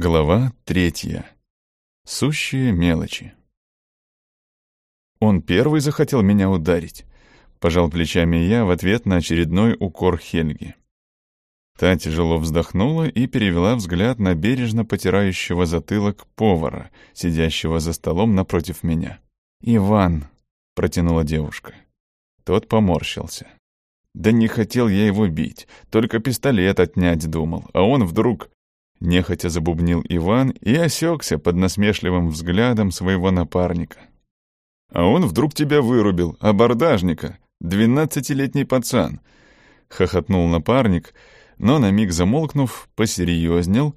Глава третья. Сущие мелочи. Он первый захотел меня ударить. Пожал плечами я в ответ на очередной укор Хельги. Та тяжело вздохнула и перевела взгляд на бережно потирающего затылок повара, сидящего за столом напротив меня. «Иван», — протянула девушка. Тот поморщился. «Да не хотел я его бить, только пистолет отнять думал, а он вдруг...» Нехотя забубнил Иван и осекся под насмешливым взглядом своего напарника. «А он вдруг тебя вырубил, абордажника, двенадцатилетний пацан!» — хохотнул напарник, но на миг замолкнув, посерьезнел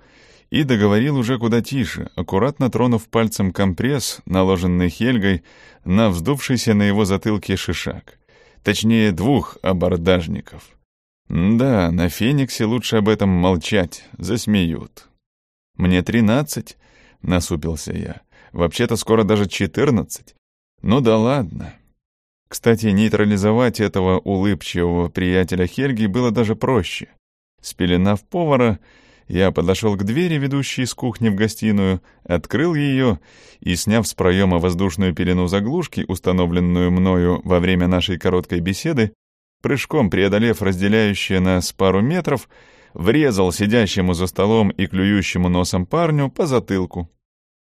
и договорил уже куда тише, аккуратно тронув пальцем компресс, наложенный Хельгой, на вздувшийся на его затылке шишак. Точнее, двух абордажников — да, на Фениксе лучше об этом молчать, засмеют. Мне тринадцать, насупился я. Вообще-то скоро даже четырнадцать. Ну да ладно. Кстати, нейтрализовать этого улыбчивого приятеля Хельги было даже проще. Спеленав повара, я подошел к двери, ведущей из кухни в гостиную, открыл ее и, сняв с проема воздушную пелену заглушки, установленную мною во время нашей короткой беседы, прыжком преодолев разделяющее нас пару метров, врезал сидящему за столом и клюющему носом парню по затылку.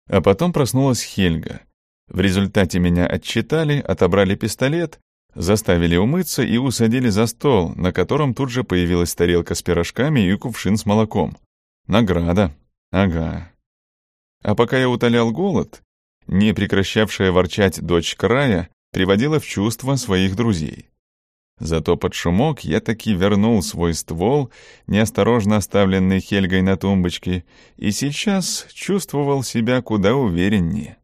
А потом проснулась Хельга. В результате меня отчитали, отобрали пистолет, заставили умыться и усадили за стол, на котором тут же появилась тарелка с пирожками и кувшин с молоком. Награда. Ага. А пока я утолял голод, не прекращавшая ворчать дочь края приводила в чувство своих друзей. Зато под шумок я таки вернул свой ствол, неосторожно оставленный Хельгой на тумбочке, и сейчас чувствовал себя куда увереннее.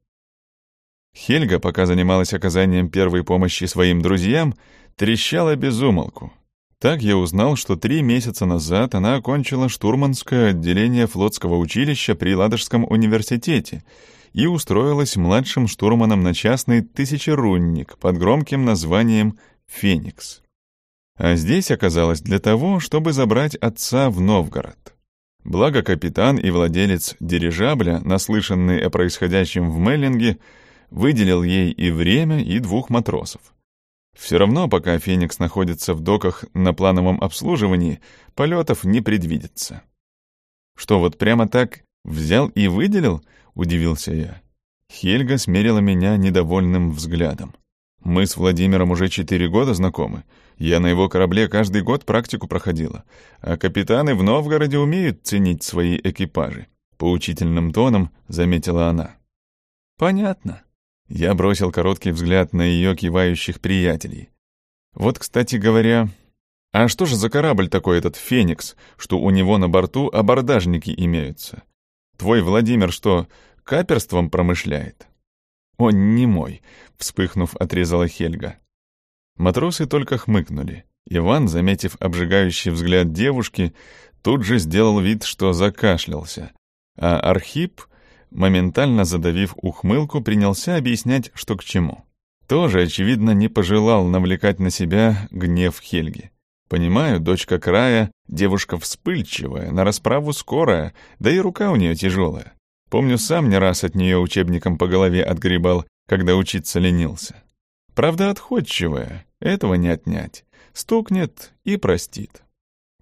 Хельга, пока занималась оказанием первой помощи своим друзьям, трещала без умолку. Так я узнал, что три месяца назад она окончила штурманское отделение флотского училища при Ладожском университете и устроилась младшим штурманом на частный тысячерунник под громким названием «Феникс». А здесь оказалось для того, чтобы забрать отца в Новгород. Благо капитан и владелец дирижабля, наслышанный о происходящем в Меллинге, выделил ей и время, и двух матросов. Все равно, пока «Феникс» находится в доках на плановом обслуживании, полетов не предвидится. «Что, вот прямо так взял и выделил?» — удивился я. Хельга смерила меня недовольным взглядом. «Мы с Владимиром уже четыре года знакомы, я на его корабле каждый год практику проходила, а капитаны в Новгороде умеют ценить свои экипажи», — поучительным тоном заметила она. «Понятно». Я бросил короткий взгляд на ее кивающих приятелей. «Вот, кстати говоря, а что же за корабль такой этот «Феникс», что у него на борту абордажники имеются? Твой Владимир что, каперством промышляет?» «Он не мой», — вспыхнув, отрезала Хельга. Матросы только хмыкнули. Иван, заметив обжигающий взгляд девушки, тут же сделал вид, что закашлялся, а Архип, моментально задавив ухмылку, принялся объяснять, что к чему. Тоже, очевидно, не пожелал навлекать на себя гнев Хельги. Понимаю, дочка края, девушка вспыльчивая, на расправу скорая, да и рука у нее тяжелая. Помню, сам не раз от нее учебником по голове отгребал, когда учиться ленился. Правда, отходчивая, этого не отнять. Стукнет и простит.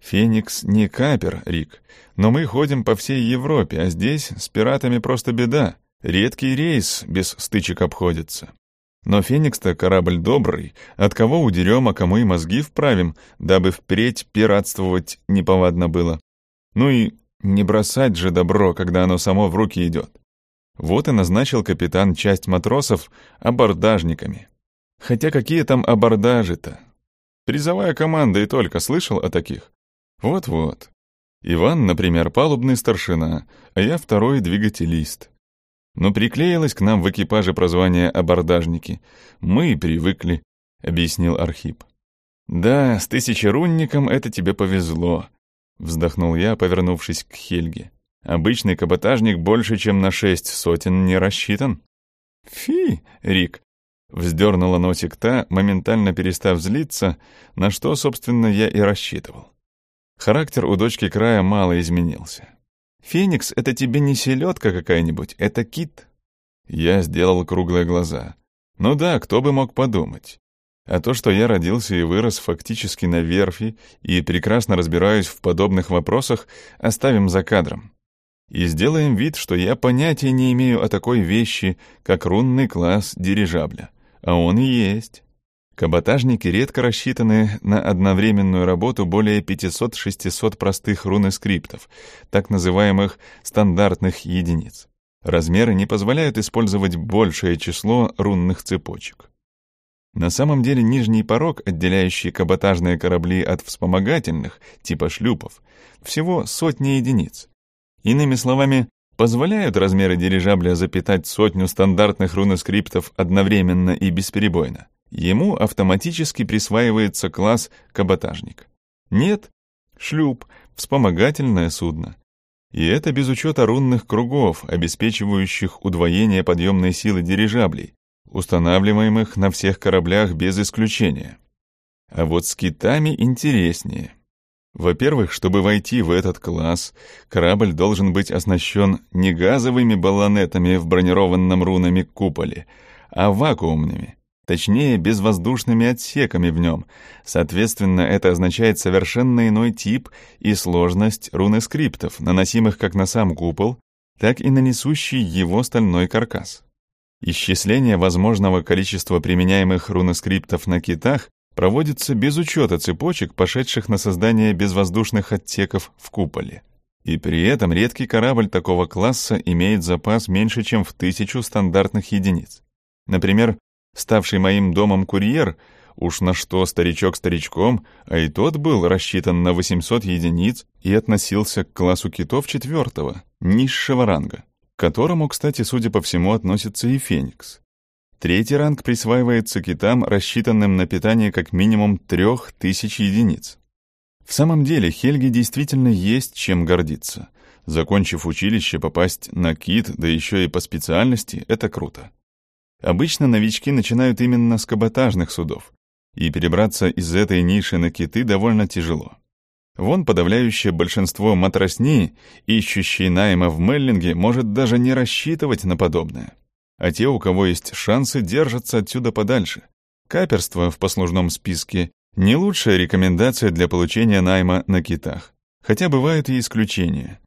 Феникс не капер, Рик, но мы ходим по всей Европе, а здесь с пиратами просто беда. Редкий рейс без стычек обходится. Но Феникс-то корабль добрый, от кого удерем, а кому и мозги вправим, дабы впредь пиратствовать неповадно было. Ну и не бросать же добро, когда оно само в руки идет. Вот и назначил капитан часть матросов абордажниками. Хотя какие там абордажи-то? Призовая команда и только слышал о таких. Вот-вот. Иван, например, палубный старшина, а я второй двигателист. Но приклеилось к нам в экипаже прозвание «абордажники». Мы привыкли, — объяснил Архип. «Да, с тысячерунником это тебе повезло», — вздохнул я, повернувшись к Хельге. «Обычный каботажник больше, чем на шесть сотен не рассчитан». «Фи, Рик, Вздернула носик та, моментально перестав злиться, на что, собственно, я и рассчитывал. Характер у дочки края мало изменился. Феникс — это тебе не селедка какая-нибудь, это кит». Я сделал круглые глаза. Ну да, кто бы мог подумать. А то, что я родился и вырос фактически на верфи и прекрасно разбираюсь в подобных вопросах, оставим за кадром. И сделаем вид, что я понятия не имею о такой вещи, как рунный класс дирижабля. А он и есть. Каботажники редко рассчитаны на одновременную работу более 500-600 простых руноскриптов, так называемых стандартных единиц. Размеры не позволяют использовать большее число рунных цепочек. На самом деле нижний порог, отделяющий каботажные корабли от вспомогательных, типа шлюпов, всего сотни единиц. Иными словами, позволяют размеры дирижабля запитать сотню стандартных руноскриптов одновременно и бесперебойно. Ему автоматически присваивается класс «каботажник». Нет, шлюп, вспомогательное судно. И это без учета рунных кругов, обеспечивающих удвоение подъемной силы дирижаблей, устанавливаемых на всех кораблях без исключения. А вот с китами интереснее. Во-первых, чтобы войти в этот класс, корабль должен быть оснащен не газовыми баллонетами в бронированном рунами куполе, а вакуумными, точнее, безвоздушными отсеками в нем. Соответственно, это означает совершенно иной тип и сложность руны-скриптов, наносимых как на сам купол, так и на несущий его стальной каркас. Исчисление возможного количества применяемых руноскриптов на китах проводится без учета цепочек, пошедших на создание безвоздушных отсеков в куполе. И при этом редкий корабль такого класса имеет запас меньше, чем в тысячу стандартных единиц. Например, ставший моим домом курьер, уж на что старичок старичком, а и тот был рассчитан на 800 единиц и относился к классу китов четвертого, низшего ранга, которому, кстати, судя по всему, относится и Феникс. Третий ранг присваивается китам, рассчитанным на питание как минимум 3000 единиц. В самом деле, Хельге действительно есть чем гордиться. Закончив училище, попасть на кит, да еще и по специальности — это круто. Обычно новички начинают именно с каботажных судов, и перебраться из этой ниши на киты довольно тяжело. Вон подавляющее большинство матросни, ищущие найма в Меллинге, может даже не рассчитывать на подобное. А те, у кого есть шансы, держатся отсюда подальше. Каперство в послужном списке — не лучшая рекомендация для получения найма на китах. Хотя бывают и исключения.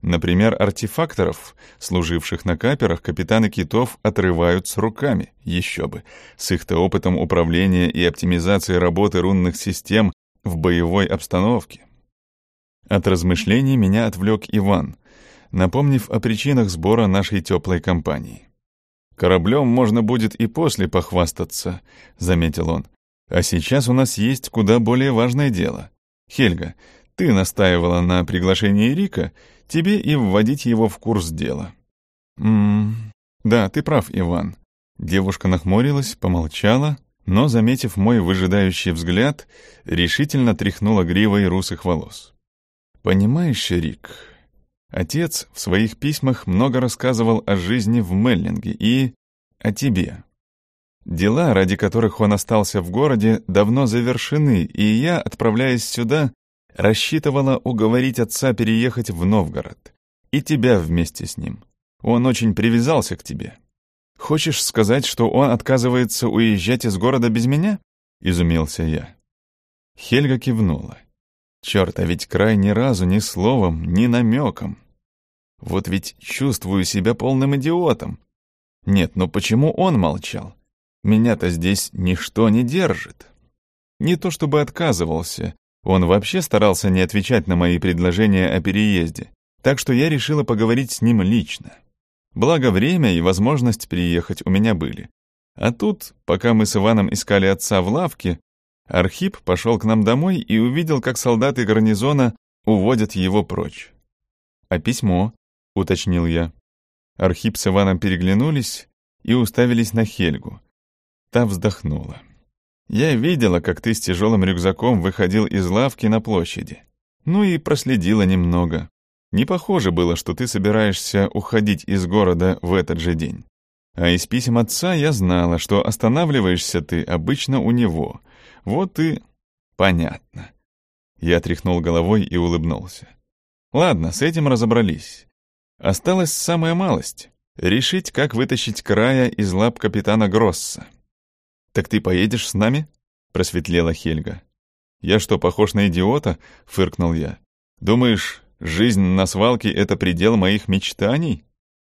Например, артефакторов, служивших на каперах, капитаны китов отрывают с руками, еще бы, с их-то опытом управления и оптимизации работы рунных систем в боевой обстановке. От размышлений меня отвлек Иван, напомнив о причинах сбора нашей теплой компании. «Кораблем можно будет и после похвастаться», — заметил он. «А сейчас у нас есть куда более важное дело. Хельга, ты настаивала на приглашении Рика, тебе и вводить его в курс дела». «Ммм, да, ты прав, Иван». Девушка нахмурилась, помолчала, но, заметив мой выжидающий взгляд, решительно тряхнула гривой русых волос. «Понимаешь, Рик, отец в своих письмах много рассказывал о жизни в Меллинге и о тебе. Дела, ради которых он остался в городе, давно завершены, и я, отправляясь сюда, рассчитывала уговорить отца переехать в Новгород. И тебя вместе с ним. Он очень привязался к тебе. Хочешь сказать, что он отказывается уезжать из города без меня? Изумился я. Хельга кивнула. Черт, а ведь край ни разу ни словом, ни намеком. Вот ведь чувствую себя полным идиотом. Нет, но почему он молчал? Меня-то здесь ничто не держит. Не то чтобы отказывался, он вообще старался не отвечать на мои предложения о переезде, так что я решила поговорить с ним лично. Благо время и возможность приехать у меня были. А тут, пока мы с Иваном искали отца в лавке, Архип пошел к нам домой и увидел, как солдаты гарнизона уводят его прочь. «А письмо?» — уточнил я. Архип с Иваном переглянулись и уставились на Хельгу. Та вздохнула. Я видела, как ты с тяжелым рюкзаком выходил из лавки на площади. Ну и проследила немного. Не похоже было, что ты собираешься уходить из города в этот же день. А из писем отца я знала, что останавливаешься ты обычно у него. Вот и... Понятно. Я тряхнул головой и улыбнулся. Ладно, с этим разобрались. Осталась самая малость — решить, как вытащить края из лап капитана Гросса. «Так ты поедешь с нами?» — просветлела Хельга. «Я что, похож на идиота?» — фыркнул я. «Думаешь, жизнь на свалке — это предел моих мечтаний?»